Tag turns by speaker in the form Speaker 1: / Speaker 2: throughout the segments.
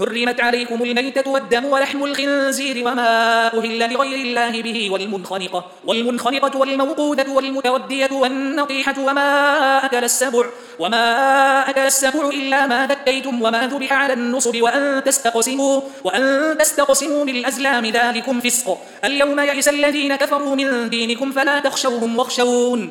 Speaker 1: حرمت عليكم الميتة والدم ولحم الخنزير وما أهل لغير الله به والمنخنقة, والمنخنقة والموقودة والمتودية والنطيحة وما أكل السبع وما أكل السبع إلا ما ذكيتم وما ذبح على النصب وأن تستقسموا, وأن تستقسموا بالأزلام ذلكم فسق اليوم يئس الذين كفروا من دينكم فلا تخشوهم واخشون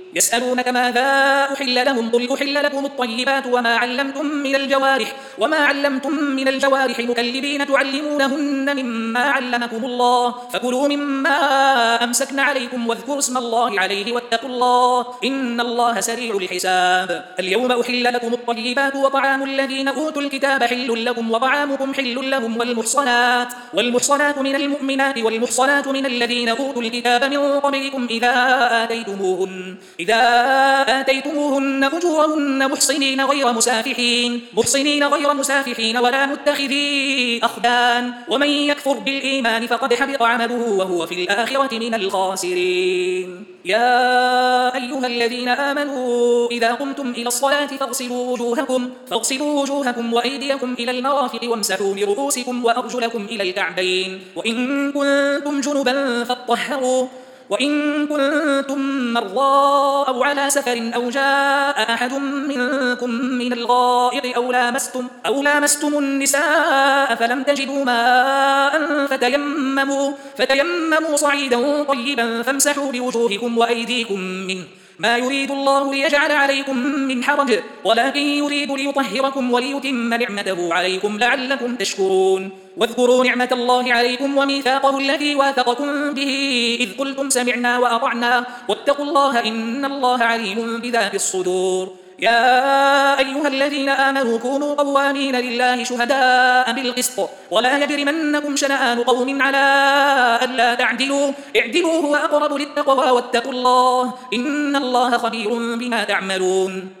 Speaker 1: يسألونك ماذا أحل لهم قل أحل لكم الطيبات وما علمتم من الجوارح وما علمتم من الجوارح مكلبين تعلمونهن مما علمكم الله فكلوا مما أمسكن عليكم واذكروا اسم الله عليه واتقوا الله إن الله سريع الحساب اليوم أحل لكم الطيبات وطعام الذين أوتوا الكتاب حل لكم وطعامكم حل لهم والمحصنات والمحصنات من المؤمنات والمحصنات من الذين أوتوا الكتاب من قبلكم إذا آتيتموهن إذا آتيتموهن أجورهن محصنين غير مسافحين محصنين غير مسافحين ولا متخذي أخدان ومن يكفر بالإيمان فقد حبط عمله وهو في الآخرة من الخاسرين يا أيها الذين آمنوا إذا قمتم إلى الصلاة فاغسلوا وجوهكم, فاغسلوا وجوهكم وأيديكم إلى المرافق وامسحوا برؤوسكم وأرجلكم إلى الكعبين وإن كنتم جنبا فاطهروا وإن كنتم مرضى أو على سفر أو جاء أحد منكم من الغائط أو لامستم, أو لامستم النساء فلم تجدوا ماء فتيمموا, فتيمموا صعيدا طيبا فامسحوا بوجوهكم وأيديكم منه ما يريد الله ليجعل عليكم من حرج ولكن يريد ليطهركم وليتم نعمته عليكم لعلكم تشكرون واذكروا نعمة الله عليكم وميثاقه الذي واثقكم به إذ قلتم سمعنا وأطعنا واتقوا الله إن الله عليم بذات الصدور يا أيها الذين آمنوا كونوا قوامين لله شهداء بالقسط ولا يجرمنكم شنآن قوم على ألا تعدلوا اعدلوا هو أقرب للتقوى واتقوا الله إن الله خبير بما تعملون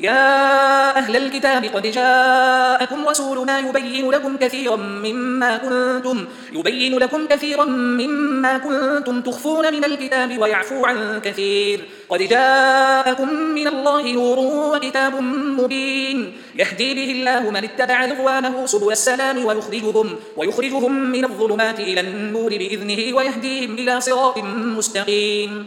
Speaker 1: يا أهل الكتاب قد جاءكم رسولنا يبين لكم كثيرا مما كنتم يبين لكم كثيرا مما كنتم تخفون من الكتاب ويعفو عن كثير قد جاءكم من الله نور وكتاب مبين يهدي به الله من اتبع رضوانه سبل السلام ويخرجهم, ويخرجهم من الظلمات إلى النور بإذنه ويهديهم إلى صراط مستقيم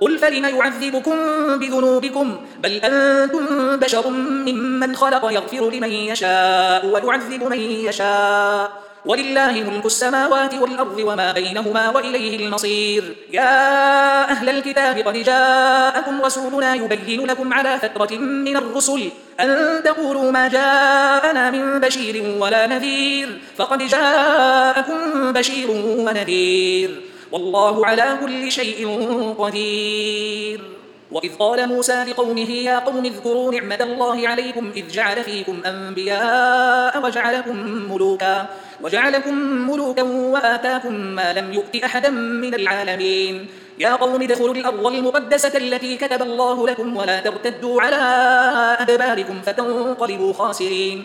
Speaker 1: قل فلم يعذبكم بذنوبكم بل أنتم بشر ممن خلق يغفر لمن يشاء ويعذب من يشاء ولله ملك السماوات والأرض وما بينهما وإليه المصير يا أهل الكتاب قد جاءكم رسولنا يبين لكم على فترة من الرسل أن تقولوا ما جاءنا من بشير ولا نذير فقد جاءكم بشير ونذير والله على كل شيء قدير وإذ قال موسى لقومه يا قوم اذكروا نعمة الله عليكم إذ جعل فيكم أنبياء وجعلكم ملوكا وجعلكم ملوكا وآتاكم ما لم يؤت أحدا من العالمين يا قوم ادخلوا الأرض المقدسة التي كتب الله لكم ولا ترتدوا على أدباركم فتنقلبوا خاسرين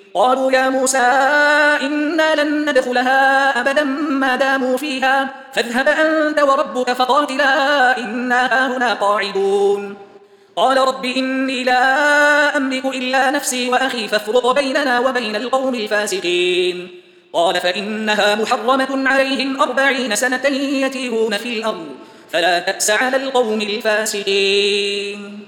Speaker 1: قالوا يا موسى إنا لن ندخلها أبدا ما داموا فيها فاذهب أنت وربك فقاتلا إنا هنا قاعدون قال رب إني لا أملك إلا نفسي وأخي فافرق بيننا وبين القوم الفاسقين قال فإنها محرمة عليهم أربعين سنة يتيهون في الأرض فلا تأس على القوم الفاسقين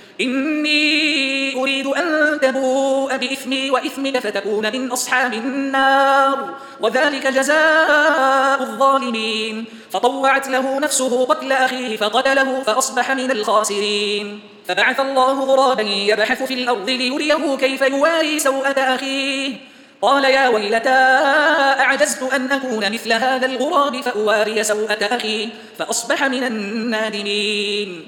Speaker 1: إني أريد أن تبوء بإثمي وإثمك فتكون من أصحاب النار وذلك جزاء الظالمين فطوعت له نفسه قتل أخيه فقتله فأصبح من الخاسرين فبعث الله غرابا يبحث في الأرض ليريه كيف يواري سوءة أخيه قال يا ويلتى أعجزت أن أكون مثل هذا الغراب فأواري سوءة أخي فأصبح من النادمين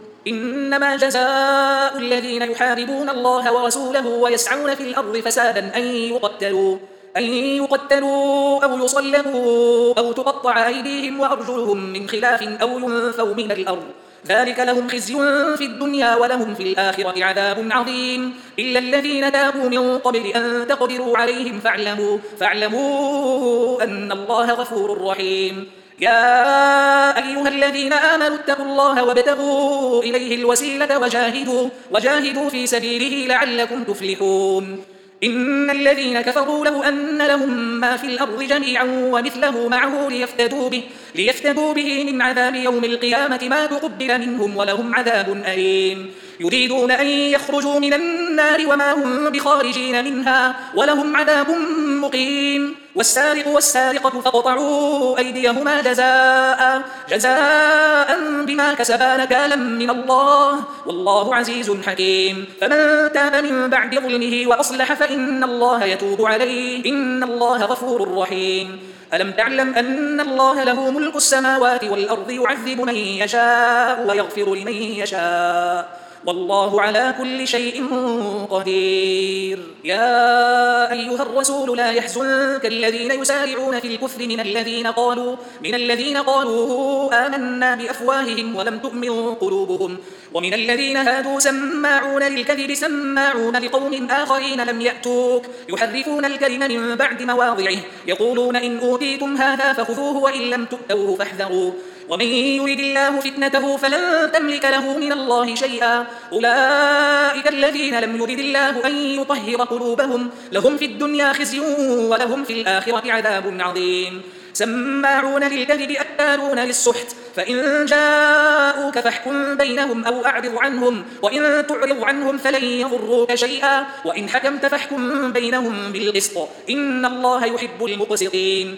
Speaker 1: إنما جزاء الذين يحاربون الله ورسوله ويسعون في الأرض فسادا أن يقتلوا أن يقتلوا أو يصلبوا أو تقطع أيديهم وأرجلهم من خلاف أو ينفوا من الأرض ذلك لهم خزي في الدنيا ولهم في الآخرة عذاب عظيم إلا الذين تابوا من قبل أن تقدروا عليهم فاعلموا, فاعلموا أن الله غفور رحيم يا أيها الذين آمنوا اتقوا الله وابتغوا إليه الوسيلة وجاهدوا, وجاهدوا في سبيله لعلكم تفلحون إن الذين كفروا له أن لهم ما في الأرض جميعا ومثله معه ليفتدوا به, ليفتدوا به من عذاب يوم القيامة ما تقبل منهم ولهم عذاب أليم يريدون أن يخرجوا من النار وما هم بخارجين منها ولهم عذاب مقيم والسارق والسارقة فاقطعوا أيديهما جزاء جزاء بما كسبا نكالا من الله والله عزيز حكيم فمن تاب من بعد ظلمه وأصلح فإن الله يتوب عليه إن الله غفور رحيم ألم تعلم أن الله له ملك السماوات والأرض يعذب من يشاء ويغفر لمن يشاء والله على كل شيء قدير يا أيها الرسول لا يحزنك الذين يسارعون في الكفر من الذين قالوا من الذين قالوا آمنا بأفواههم ولم تؤمن قلوبهم ومن الذين هادوا سماعون للكذب سماعون لقوم آخرين لم يأتوك يحرفون الكلم من بعد مواضعه يقولون إن أوتيتم هذا فخذوه وإن لم تؤتوه فاحذروا ومن يرد الله فتنته فلن تملك له من الله شيئا أولئك الذين لم يرد الله أن يطهر قلوبهم لهم في الدنيا خزي ولهم في الآخرة عذاب عظيم سماعون للكذب أكالون للسحت فإن جاءوك فاحكم بينهم أو أعرض عنهم وإن تعرض عنهم فلن يضروك شيئا وإن حكمت فاحكم بينهم بالقسط إن الله يحب المقسطين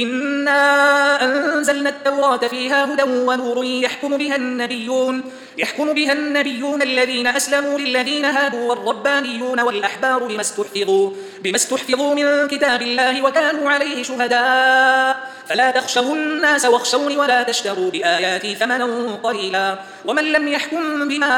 Speaker 1: إنا أنزلنا التوراة فيها هدى ونور يحكم بها النبيون يحكم بها النبيون الذين أسلموا للذين هادوا والربانيون والأحبار بما استحفظوا, بما استحفظوا من كتاب الله وكانوا عليه شهداء فلا تخشوا الناس واخشوني ولا تشتروا بآياتي ثمنا قليلا ومن لم يحكم بما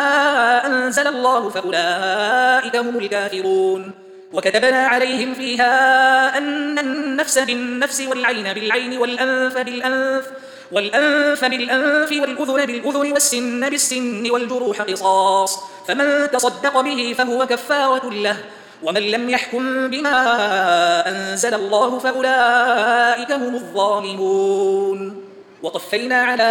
Speaker 1: أنزل الله فأولئك هم الكافرون وكتبنا عليهم فيها أن النفس بالنفس والعين بالعين والأنف بالأنف والأنف بالأنف والأذن بالأذن والسن بالسن والجروح قصاص فمن تصدق به فهو كفارة له ومن لم يحكم بما أنزل الله فأولئك هم الظالمون وقفينا على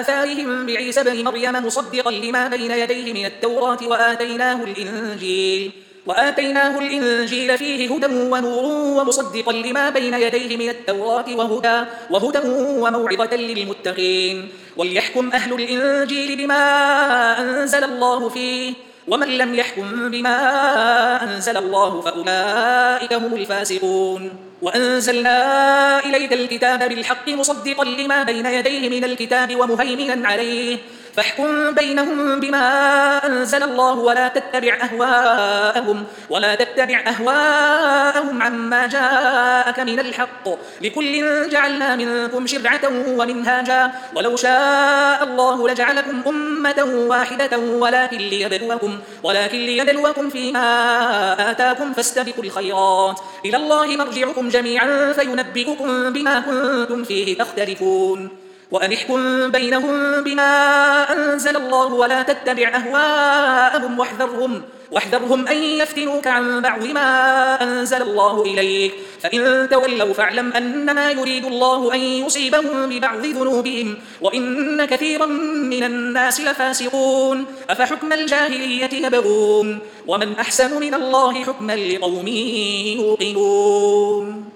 Speaker 1: آثارهم بعيسى بن مريم مصدقا لما بين يديه من التوراة وآتيناه الإنجيل وآتيناه الإنجيل فيه هدى ونور ومصدقا لما بين يديه من التوراة وهدى, وهدى وموعظة للمتقين وليحكم أهل الإنجيل بما أنزل الله فيه ومن لم يحكم بما أنزل الله فأولئك هم الفاسقون وأنزلنا إليك الكتاب بالحق مصدقا لما بين يديه من الكتاب ومهيمنا عليه فاحكم بينهم بما أنزل الله ولا تتبع أهواءهم ولا تتبع أهواءهم عما جاءك من الحق لكل جعلنا منكم شرعة ومنهاجا ولو شاء الله لجعلكم أمة واحدة ولكن ليبلوكم ولكن ليبلوكم فيما آتاكم فاستبقوا الخيرات إلى الله مرجعكم جميعا فينبئكم بما كنتم فيه تختلفون وأن احكم بينهم بما أنزل الله ولا تتبع أهواءهم واحذرهم واحذرهم أن يفتنوك عن بعض ما أنزل الله إليك فإن تولوا فاعلم أنما يريد الله أن يصيبهم ببعض ذنوبهم وإن كثيرا من الناس لفاسقون أفحكم الجاهلية يبغون ومن أحسن من الله حكما لقوم يوقنون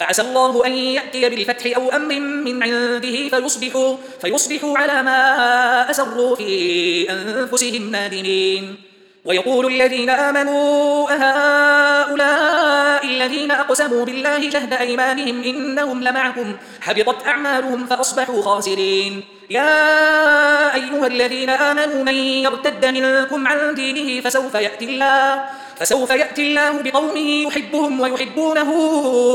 Speaker 1: فعسى الله أن يأتي بالفتح أو أمر من عنده فيصبحوا, فيصبحوا على ما أسروا في أنفسهم نادمين ويقول الذين آمنوا أهؤلاء الذين أقسموا بالله جهد أيمانهم إنهم لمعكم حبطت أعمالهم فأصبحوا خاسرين يا أيها الذين آمنوا من يرتد منكم عن دينه فسوف يأتي الله فسوف يأتي الله بقوم يحبهم ويحبونه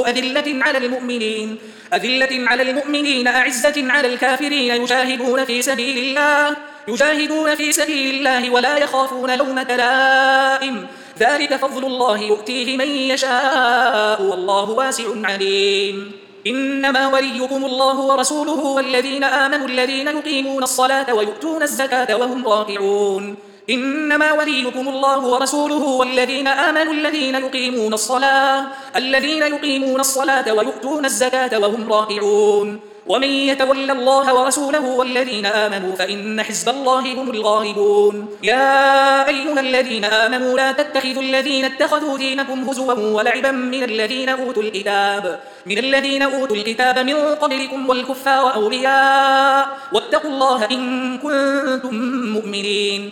Speaker 1: أذلة على المؤمنين أذلة على المؤمنين أعزة على الكافرين يجاهدون في سبيل الله يجاهدون في سبيل الله ولا يخافون لومة لائم ذلك فضل الله يؤتيه من يشاء والله واسع عليم إنما وليكم الله ورسوله والذين آمنوا الذين يقيمون الصلاة ويؤتون الزكاة وهم راكعون إنما وليكم الله ورسوله والذين آمنوا الذين يقيمون الصلاة الذين يقيمون الصلاة ويؤتون الزكاة وهم راكعون ومن يتول الله ورسوله والذين آمنوا فإن حزب الله هم الغالبون يا أيها الذين آمنوا لا تتخذوا الذين اتخذوا دينكم هزوا ولعبا من الذين أوتوا الكتاب من الذين أوتوا الكتاب من قبلكم والكفار أولياء واتقوا الله إن كنتم مؤمنين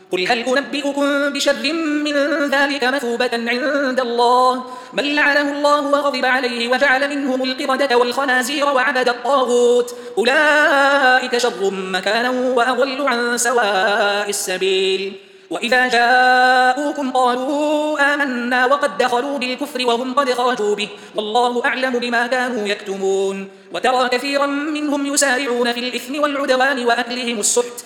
Speaker 1: قل هل أنبئكم بشر من ذلك مثوبة عند الله من لعنه الله وغضب عليه وجعل منهم القردة والخنازير وعبد الطاغوت أولئك شر مكانا وأضل عن سواء السبيل وإذا جاءوكم قالوا آمنا وقد دخلوا بالكفر وهم قد خرجوا به والله أعلم بما كانوا يكتمون وترى كثيرا منهم يسارعون في الإثم والعدوان وأكلهم السحت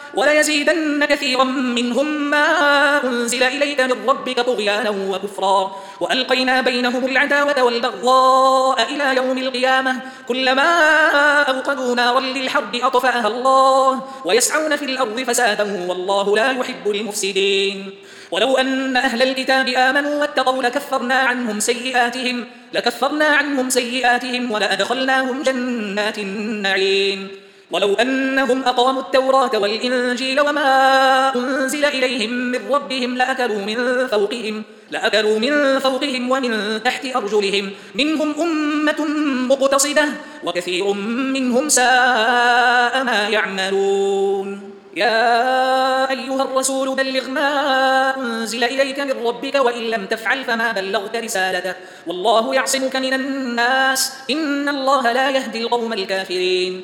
Speaker 1: وليزيدن كثيرا منهم ما أنزل إليك من ربك طغيانا وكفرا وألقينا بينهم العداوة والبغضاء إلى يوم القيامة كلما أوقدوا نارا للحرب أطفأها الله ويسعون في الأرض فسادا والله لا يحب المفسدين ولو أن أهل الكتاب آمنوا واتقوا لكفرنا عنهم سيئاتهم لكفرنا عنهم سيئاتهم ولأدخلناهم جنات النعيم ولو أنهم أقاموا التوراة والإنجيل وما أنزل إليهم من ربهم لأكلوا من فوقهم لأكلوا من فوقهم ومن تحت أرجلهم منهم أمة مقتصدة وكثير منهم ساء ما يعملون يا أيها الرسول بلغ ما أنزل إليك من ربك وإن لم تفعل فما بلغت رسالته والله يعصمك من الناس إن الله لا يهدي القوم الكافرين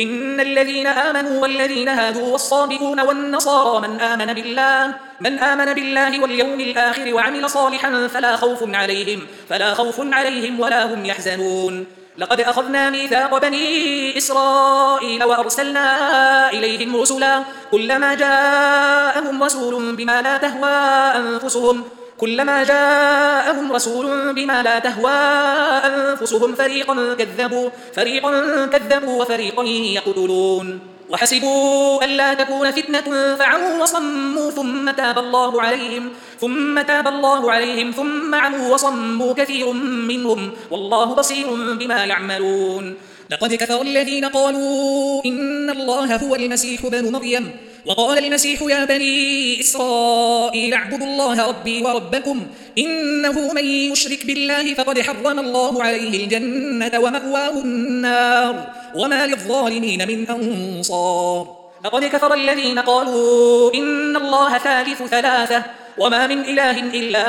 Speaker 1: إن الذين آمنوا والذين هادوا والصابئون والنصارى من آمن بالله من آمن بالله واليوم الآخر وعمل صالحا فلا خوف عليهم فلا خوف عليهم ولا هم يحزنون لقد أخذنا ميثاق بني إسرائيل وأرسلنا إليهم رسلا كلما جاءهم رسول بما لا تهوى أنفسهم كلما جاءهم رسول بما لا تهوى أنفسهم فريقا كذبوا, فريقا كذبوا وفريقا يقتلون وحسبوا ألا تكون فتنة فعموا وصموا ثم تاب الله عليهم ثم تاب الله عليهم ثم عموا وصموا كثير منهم والله بصير بما يعملون لقد كفر الذين قالوا إن الله هو المسيح بن مريم وقال المسيح يا بني إسرائيل اعبدوا الله ربي وربكم إنه من يشرك بالله فقد حرم الله عليه الجنة ومأواه النار وما للظالمين من أنصار لقد كفر الذين قالوا إن الله ثالث ثلاثة وما من إله إلا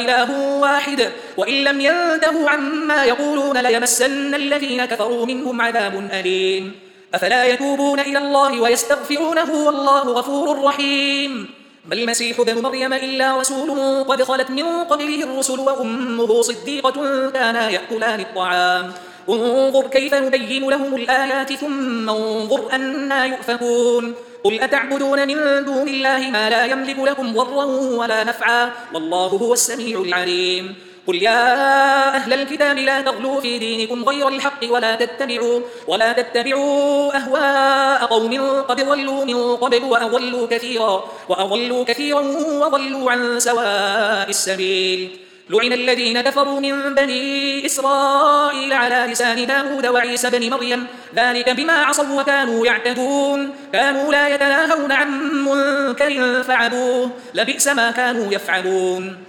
Speaker 1: إله واحد وإن لم ينتهوا عما يقولون ليمسن الذين كفروا منهم عذاب أليم أفلا يتوبون إلى الله ويستغفرونه والله غفور رحيم ما المسيح ابن مريم إلا رسول قد خلت من قبله الرسل وأمه صديقة كانا يأكلان الطعام انظر كيف نبين لهم الآيات ثم انظر أنا يؤفكون قل أتعبدون من دون الله ما لا يملك لكم ضرا ولا نفعا والله هو السميع العليم قل يا أهل الكتاب لا تغلوا في دينكم غير الحق ولا تتبعوا, ولا تتبعوا أهواء قوم قد ولوا من قبل وأضلوا كثيرا, وأضلوا كثيرا وضلوا عن سواء السبيل لعن الذين كفروا من بني إسرائيل على لسان داود وعيسى بن مريم ذلك بما عصوا وكانوا يعتدون كانوا لا يتناهون عن منكر فعلوه لبئس ما كانوا يفعلون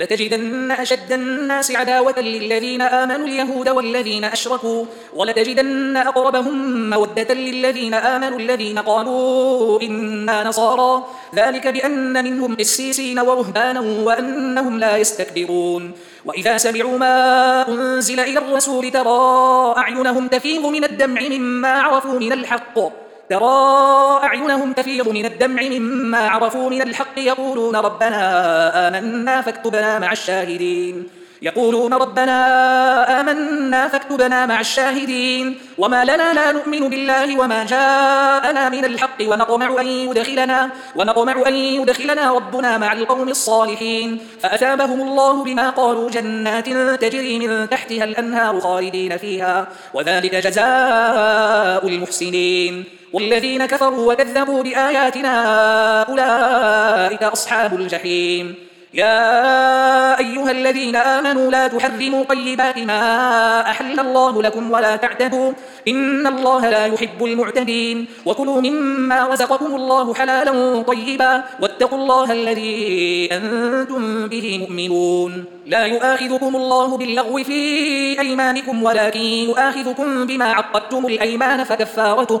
Speaker 1: لتجدن أشد الناس عداوة للذين آمنوا اليهود والذين أشركوا ولتجدن أقربهم مودة للذين آمنوا الذين قالوا إنا نصارى ذلك بأن منهم قسيسين ورهبانا وأنهم لا يستكبرون وإذا سمعوا ما أنزل إلى الرسول ترى أعينهم تفيض من الدمع مما عرفوا من الحق ترى أعينهم تفيض من الدمع مما عرفوا من الحق يقولون ربنا آمنا فاكتبنا مع الشاهدين يقولون ربنا آمنا فاكتبنا مع الشاهدين وما لنا لا نؤمن بالله وما جاءنا من الحق ونطمع أن يدخلنا, ونطمع أن يدخلنا ربنا مع القوم الصالحين فأثابهم الله بما قالوا جنات تجري من تحتها الأنهار خالدين فيها وذلك جزاء المحسنين والذين كفروا وكذبوا بآياتنا أولئك أصحاب الجحيم يا أيها الذين آمنوا لا تحرموا طيبات ما أحل الله لكم ولا تعتدوا إن الله لا يحب المعتدين وكلوا مما رزقكم الله حلالا طيبا واتقوا الله الذي أنتم به مؤمنون لا يؤاخذكم الله باللغو في أيمانكم ولكن يؤاخذكم بما عقدتم الأيمان فكفارته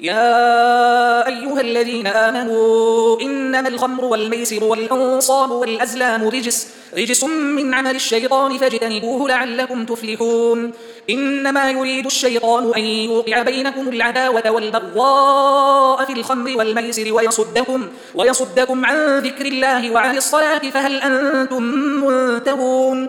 Speaker 1: يا أيها الذين آمنوا إنما الخمر والميسر والأنصاب والأزلام رجس, رجس من عمل الشيطان فاجتنبوه لعلكم تفلحون إنما يريد الشيطان أن يوقع بينكم العداوة والبغضاء في الخمر والميسر ويصدكم, ويصدكم عن ذكر الله وعن الصلاة فهل أنتم منتهون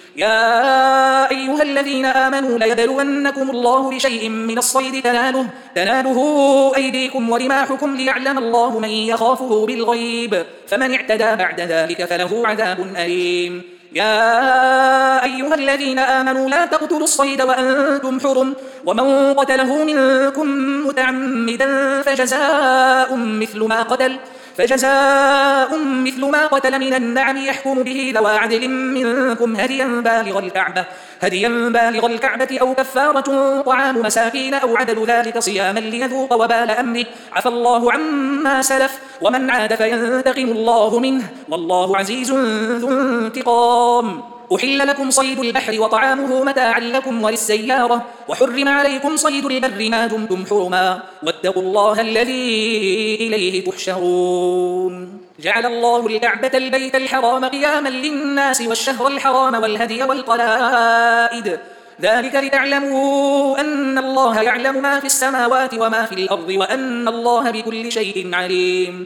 Speaker 1: يا أيها الذين آمنوا ليبلونكم الله بشيء من الصيد تناله, تناله أيديكم ورماحكم ليعلم الله من يخافه بالغيب فمن اعتدى بعد ذلك فله عذاب أليم يا أيها الذين آمنوا لا تقتلوا الصيد وأنتم حرم ومن قتله منكم متعمدا فجزاء مثل ما قتل فجزاء مثل ما قتل من النعم يحكم به ذوى عدل منكم هديا بالغ الكعبة هديا بالغ الكعبة أو كفارة طعام مساكين أو عدل ذلك صياما ليذوق وبال أمره عفى الله عما سلف ومن عاد فينتقم الله منه والله عزيز ذو انتقام أحل لكم صيد البحر وطعامه متاعا لكم وللسيارة وحرم عليكم صيد البر ما دمتم حرما واتقوا الله الذي إليه تحشرون جعل الله الكعبة البيت الحرام قياما للناس والشهر الحرام والهدي والقلائد ذلك لتعلموا أن الله يعلم ما في السماوات وما في الأرض وأن الله بكل شيء عليم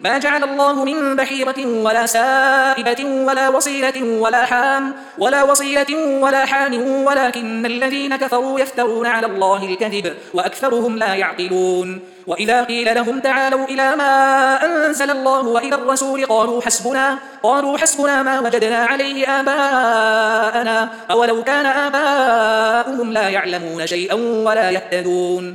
Speaker 1: ما جعل الله من بحيرة ولا سائبة ولا وصيلة ولا حام ولا وصيلة ولا حام ولكن الذين كفروا يفترون على الله الكذب وأكثرهم لا يعقلون وإذا قيل لهم تعالوا إلى ما أنزل الله وإلى الرسول قالوا حسبنا قالوا حسبنا ما وجدنا عليه آباءنا أولو كان آباؤهم لا يعلمون شيئا ولا يهتدون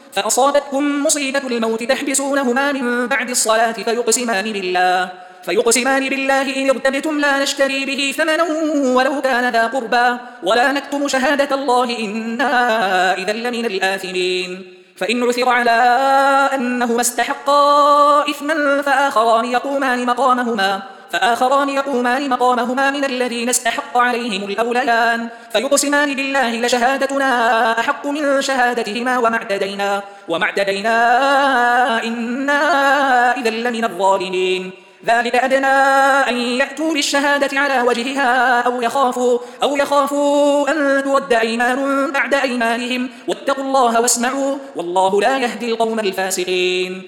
Speaker 1: فأصابتكم مصيبة الموت تحبسونهما من بعد الصلاة فيقسمان بالله فيقسمان بالله إن ارتبتم لا نشتري به ثمنا ولو كان ذا قربى ولا نكتم شهادة الله إنا إذا لمن الآثمين فإن عثر على أنهما استحقا إثما فآخران يقومان مقامهما فآخران يقومان مقامهما من الذين استحق عليهم الأوليان فيقسمان بالله لشهادتنا أحق من شهادتهما وما اعتدينا, وما اعتدينا إنا إذا لمن الظالمين ذلك أدنى أن يأتوا بالشهادة على وجهها أو يخافوا, أو يخافوا أن تود أيمان بعد أيمانهم واتقوا الله واسمعوا والله لا يهدي القوم الفاسقين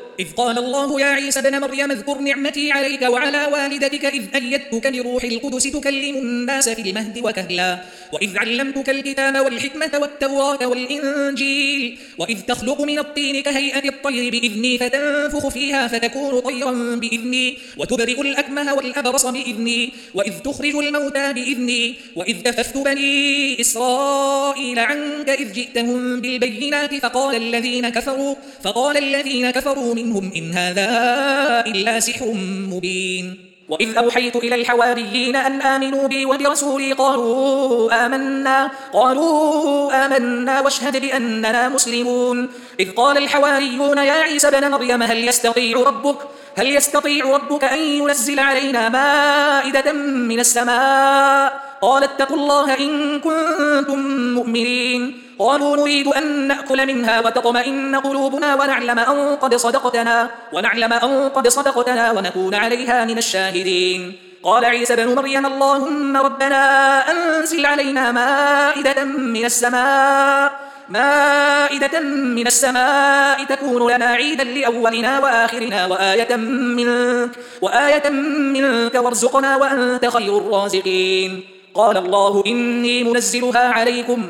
Speaker 1: إذ قال الله يا عيسى بن مريم اذكر نعمتي عليك وعلى والدتك إذ أيدتك بروح القدس تكلم الناس في المهد وكهلا وإذ علمتك الكتاب والحكمة والتوراة والإنجيل وإذ تخلق من الطين كهيئة الطير بإذني فتنفخ فيها فتكون طيرا بإذني وتبرئ الأكمه والأبرص بإذني وإذ تخرج الموتى بإذني وإذ كففت بني إسرائيل عنك إذ جئتهم بالبينات فقال الذين كفروا فقال الذين كفروا من منهم إن هذا إلا سحر مبين وإذ أوحيت إلى الحواريين أن آمنوا بي وبرسولي قالوا آمنا قالوا آمنا واشهد بأننا مسلمون إذ قال الحواريون يا عيسى بن مريم هل يستطيع ربك هل يستطيع ربك أن ينزل علينا مائدة من السماء قال اتقوا الله إن كنتم مؤمنين قالوا نريد أن نأكل منها وتطمئن قلوبنا ونعلم أن قد صدقتنا ونعلم أن قد صدقتنا ونكون عليها من الشاهدين قال عيسى بن مريم اللهم ربنا أنزل علينا مائدة من السماء مائدة من السماء تكون لنا عيدا لأولنا وآخرنا وآية منك, وآية منك وارزقنا وأنت خير الرازقين قال الله إني منزلها عليكم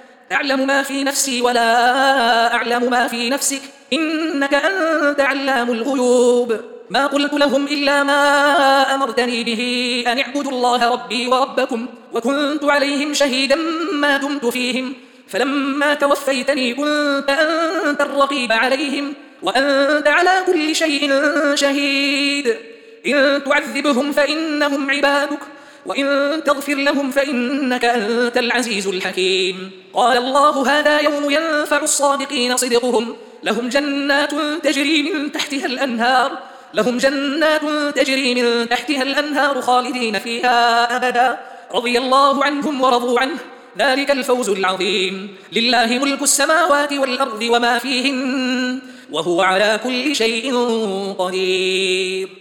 Speaker 1: أعلم ما في نفسي ولا أعلم ما في نفسك إنك أنت علام الغيوب ما قلت لهم إلا ما أمرتني به أن اعبدوا الله ربي وربكم وكنت عليهم شهيدا ما دمت فيهم فلما توفيتني كنت أنت الرقيب عليهم وأنت على كل شيء شهيد إن تعذبهم فإنهم عبادك وإن تغفر لهم فإنك أنت العزيز الحكيم قال الله هذا يوم ينفع الصادقين صدقهم لهم جنات تجري من تحتها الأنهار لهم جنات تجري من تحتها الأنهار خالدين فيها أبدا رضي الله عنهم ورضوا عنه ذلك الفوز العظيم لله ملك السماوات والأرض وما فيهن وهو على كل شيء قدير